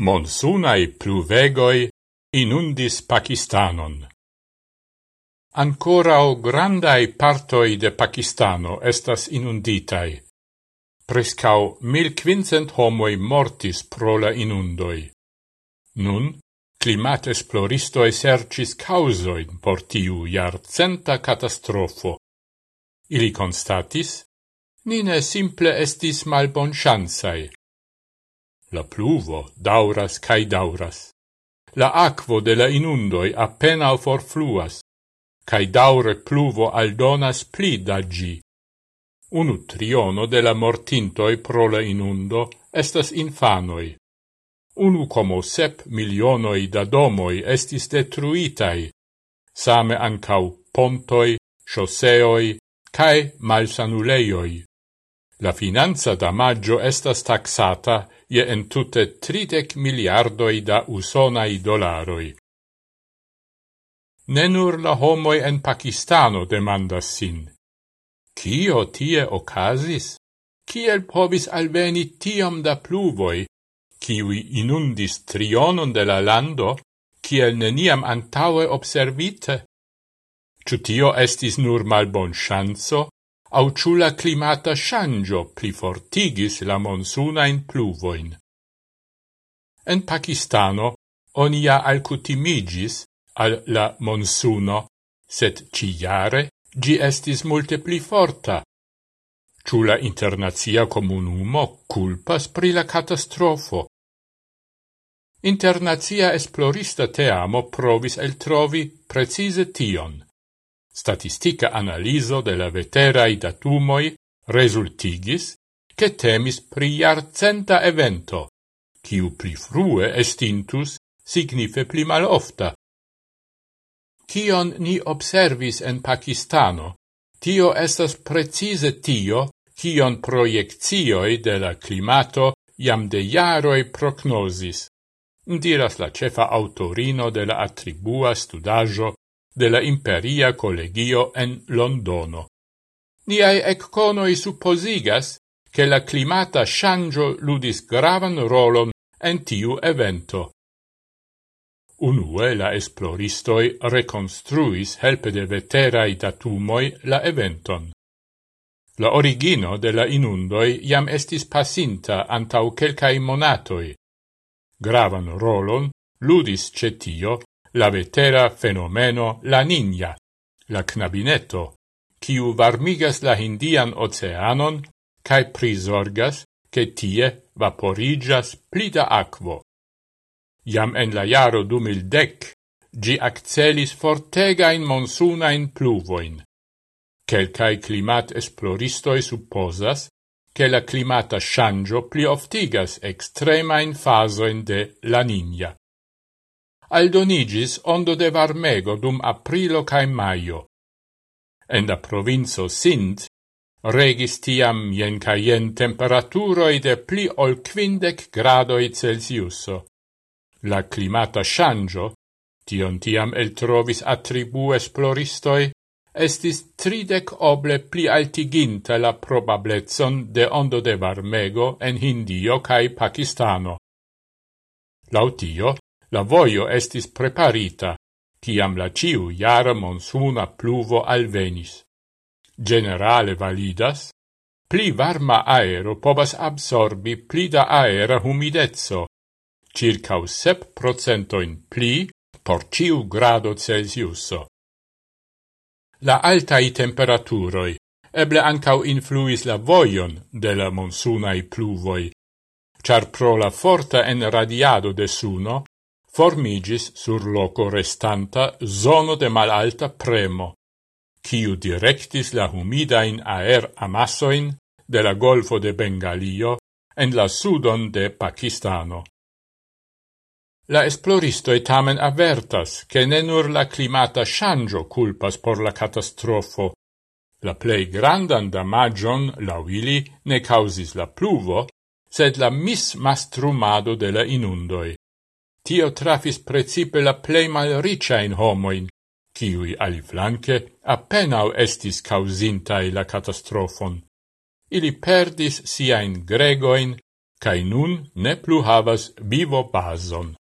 monsunai pluvegoi inundis Pakistanon. Ancora o grandai partoi de Pakistano estas inunditai. Prescau 1500 homoi mortis pro la inundoi. Nun, climat esploristo esercis causoin por tiu jarcenta catastrofo. Ili constatis, nine simple estis malbonchansai, La pluvo dauras cae dauras. La aquo de la inundoi appena forfluas, cae daure pluvo aldonas pli da gi. Unu triono de la mortintoi pro la inundo estas infanoi. Unu como sep milionoi da domoi estis detruitai, same ancau pontoi, shoseoi, cae malsanuleioi. La finanza damaggio estas taxata je entute tridec miliardoi da usonai dolaroi. Nenur la homoi en Pakistano demandas sin. Cio tie ocasis? Ciel povis alveni tiom da pluvoi, ciui inundis trionon de la lando, ciel neniam antaue observite? Ciutio estis nur mal bon chanzo, au ciula climata shangio plifortigis la monsuna in pluvoin. En Pakistano onia alcutimigis al la monsuno, set ciare gi estis multe pli forta. Ciù internazia comunumo culpas pri la catastrofo. Internazia esplorista teamo provis el trovi precise tion. Statistica analiso de la veterai datumoi resultigis che temis pri jarcenta evento, kiu pli frue estintus signife pli malofta. ofta. Kion ni observis en Pakistano, tio estas precise tio, kion proiectioi de la climato iam de jaroi prognosis, diras la cefa autorino de la attribua studajo de la Imperia Collegio en Londono. Niai ecconoi supposigas che la climata shangio ludis gravan rolon en tiu evento. Unue la esploristoi reconstruis helpe de veterai datumoi la eventon. La origino de la inundoi iam estis pasinta antau quelcae monatoi. Gravan rolon ludis cetio la vetera fenomeno la ninja, la knabineto, kiu varmigas la Indian oceanon cae prisorgas che tie vaporigas plida aquo. Iam en la jaro du mil dec, gi accelis fortegain monsunain pluvoin. Quelcae climat esploristoi supposas che la climata shangio pli oftigas extremain fasoin de la ninja aldonigis ondo de varmego dum aprilo cae maio. En la provinzo Sint regis tiam jen caien temperaturoi de pli ol quindec gradoi Celsiuso. La climata shangio, tion tiam el trovis attribu esploristoi, estis tridec oble pli altiginta la probablezon de ondo de varmego en Hindio cae Pakistano. Lautio, la voio estis preparita, tiam la ciu jara monsuna pluvo alvenis. Generale validas, pli varma aero povas absorbi pli da aera humidezzo, circa sep procentoin pli por ciu grado Celsiuso. La altai temperaturoi eble ancau influis la voion de la monsunai pluvoi, char pro la forta enradiado de suno formigis sur loco restanta zono de malalta premo, quiu directis la humidain aer amassoin de la golfo de Bengalio en la sudon de Pakistano. La esploristoi tamen avertas che ne nur la climata shangio culpas por la catastrofo. La plei grandan damagion, lauili, ne causis la pluvo, sed la mismastrumado de la inundoi tio trafis precipe la plei malricain homoin, kiui aliflanque appenao estis causintai la catastrofon. Ili perdis siain gregoin, cae nun ne plu havas vivo bason.